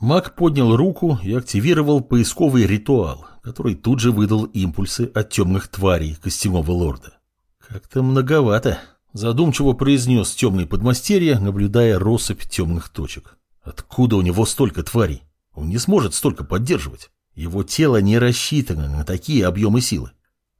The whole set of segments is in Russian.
Маг поднял руку и активировал поисковый ритуал, который тут же выдал импульсы от темных тварей костяного лорда. «Как-то многовато», — задумчиво произнес темный подмастерье, наблюдая россыпь темных точек. «Откуда у него столько тварей? Он не сможет столько поддерживать. Его тело не рассчитано на такие объемы силы.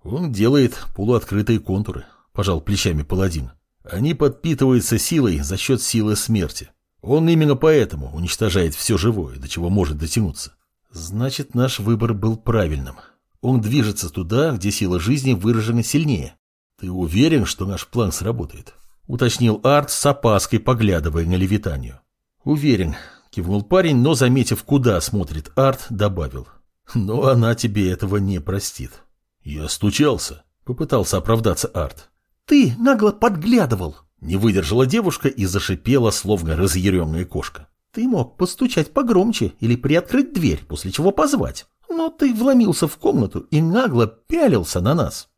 Он делает полуоткрытые контуры», — пожал плечами паладин. «Они подпитываются силой за счет силы смерти. Он именно поэтому уничтожает все живое, до чего может дотянуться. Значит, наш выбор был правильным. Он движется туда, где сила жизни выражена сильнее. Ты уверен, что наш план сработает? Уточнил Арт с опаской, поглядывая на Левитанию. Уверен, кивнул парень, но, заметив, куда смотрит Арт, добавил. Но она тебе этого не простит. Я стучался, попытался оправдаться Арт. Ты нагло подглядывал, не выдержала девушка и зашипела, словно разъяренная кошка. Ты мог постучать погромче или приоткрыть дверь, после чего позвать. Но ты вломился в комнату и нагло пялился на нас.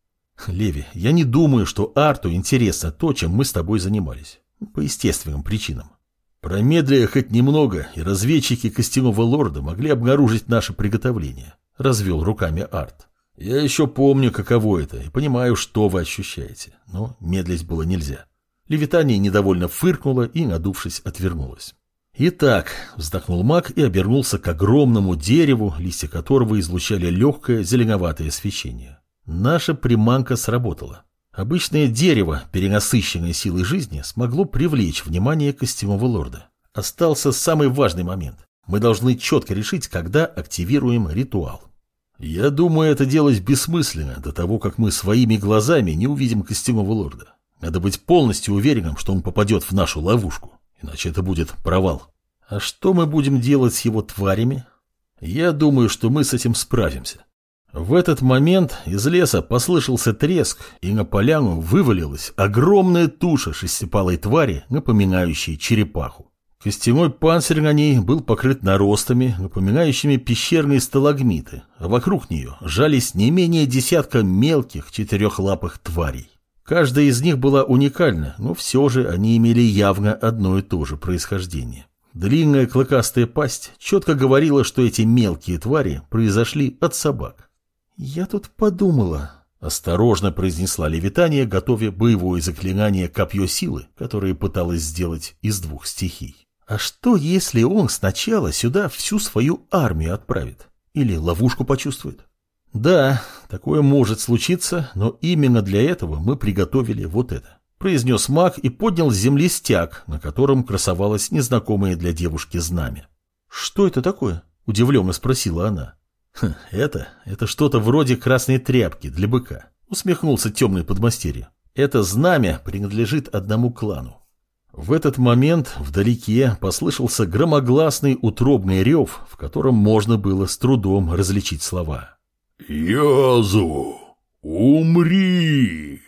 Леви, я не думаю, что Арту интересно то, чем мы с тобой занимались. По естественным причинам. Промедлия хоть немного, и разведчики костяного лорда могли обнаружить наше приготовление. Развел руками Арт. Я еще помню, каково это, и понимаю, что вы ощущаете. Но медлить было нельзя. Левитания недовольно фыркнула и, надувшись, отвернулась. «Итак», — вздохнул маг и обернулся к огромному дереву, листья которого излучали легкое зеленоватое свечение. Наша приманка сработала. Обычное дерево, перенасыщенное силой жизни, смогло привлечь внимание костюмового лорда. Остался самый важный момент. Мы должны четко решить, когда активируем ритуал. Я думаю, это делать бессмысленно до того, как мы своими глазами не увидим костюмового лорда. Надо быть полностью уверенным, что он попадет в нашу ловушку, иначе это будет провал. А что мы будем делать с его тварями? Я думаю, что мы с этим справимся. В этот момент из леса послышался треск, и на поляну вывалилась огромная туша шестипалой твари, напоминающей черепаху. Костяной панцирь на ней был покрыт наростами, напоминающими пещерные сталагмиты, а вокруг нее жались не менее десятка мелких четырехлапых тварей. Каждая из них была уникальна, но все же они имели явно одно и то же происхождение. Длинная клыкастая пасть четко говорила, что эти мелкие твари произошли от собак. «Я тут подумала», — осторожно произнесла Левитания, готовя боевое заклинание «Копье силы», которое пыталась сделать из двух стихий. «А что, если он сначала сюда всю свою армию отправит? Или ловушку почувствует?» «Да, такое может случиться, но именно для этого мы приготовили вот это», произнес маг и поднял с земли стяг, на котором красовалось незнакомое для девушки знамя. «Что это такое?» – удивленно спросила она. «Хм, «Это, это что-то вроде красной тряпки для быка», – усмехнулся темный подмастерье. «Это знамя принадлежит одному клану. В этот момент вдалеке послышался громогласный утробный рев, в котором можно было с трудом различить слова. «Язу, умри!»